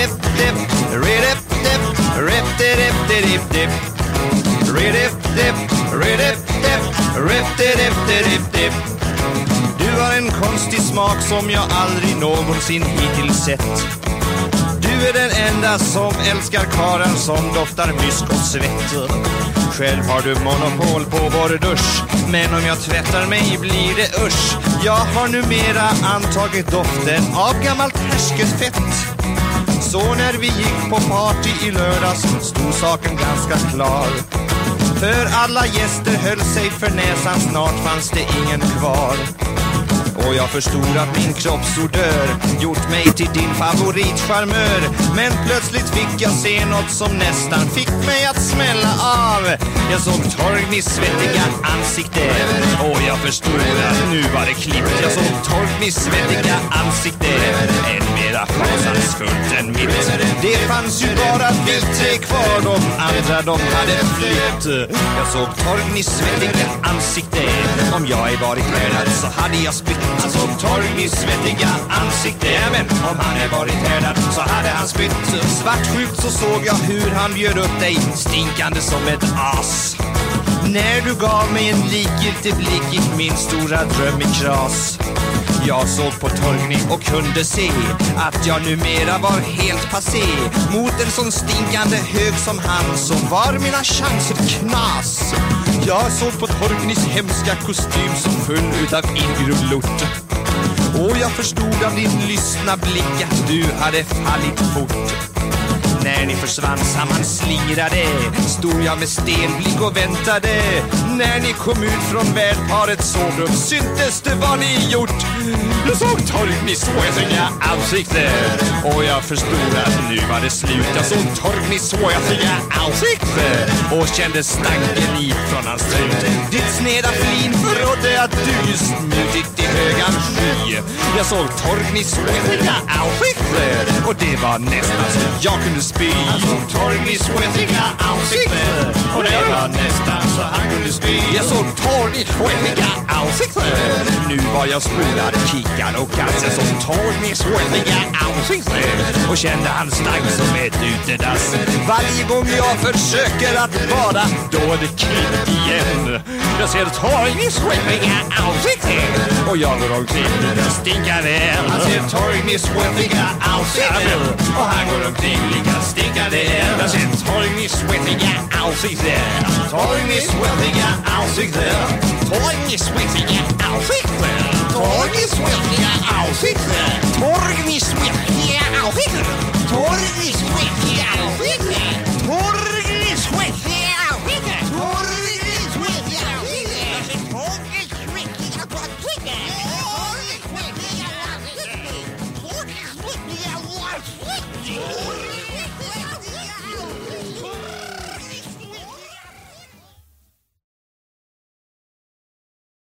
Ridip-dip, ridip-dip, rip-dip-dip-dip-dip. Ridip-dip, ridip-dip, rip-dip-dip-dip. Du har en konstig smak som jag aldrig någonsin hittills sett. Du är den enda som älskar karlar som doftar mysk och svett. Själv har du monopol på vår dusch, men om jag tvättar mig blir det usch. Jag har numera antagit doften av gammalt härsket så när vi gick på party i lördags stod saken ganska klar. För alla gäster höll sig för näsan, snart fanns det ingen kvar. Och jag förstod att min kroppsodör gjort mig till din favoritcharmör. Men plötsligt fick jag se något som nästan fick mig att smälla av. Jag såg Torgnys svettiga ansikte och jag förstod att nu var det klippt. Jag såg Torgnys svettiga ansikte, En mera fasansfullt än mitt. Det fanns ju bara vi tre kvar, de andra de hade flytt. Jag såg Torgnys svettiga ansikte, om jag ej varit härdad så hade jag spytt. Han såg Torgnys svettiga ansikte, men om han ej varit härdad så hade han spytt. Svartsjukt så såg jag hur han bjöd upp dig, stinkande som ett as. När du gav mig en likgiltig blick gick min stora dröm i kras. Jag såg på Torgny och kunde se att jag numera var helt passé. Mot en sån stinkande hög som han så var mina chanser knas. Jag såg på Torgnys hemska kostym som full utav ingrodd lort. Och jag förstod av din lystna blick att du hade fallit fort. När ni försvann sammanslirade stod jag med stenblick och väntade. När ni kom ut från värdparets sovrum syntes det vad ni gjort. Jag såg Torgnys svettiga ansikte och jag förstod att nu var det slut. Jag såg Torgnys svettiga ansikte och kände stanken ifrån hans trut. Ditt sneda flin förrådde att du just njutit i högan sky. Jag såg Torgnys svettiga ansikte och det var nästan så jag kunde spy. Han såg Torgnys svettiga ansikte och det var nästan så han kunde spy. Jag såg Torgnys svettiga ansikte. Nu var jag spolad, kikad och kass. Jag såg Torgnys svettiga ansikte och kände hans stank som ett utedass. Varje gång jag försöker att bada, då är det klippt igen. Jag ser Torgnys svettiga ansikte och jag går omkring lika stinkande. Han ser Torgnys svettiga ansikte och han går omkring lika stinkande. Jag ser Torgnys svettiga ansikte. Torgnys svettiga ansikte. Torgnys svettiga ansikte.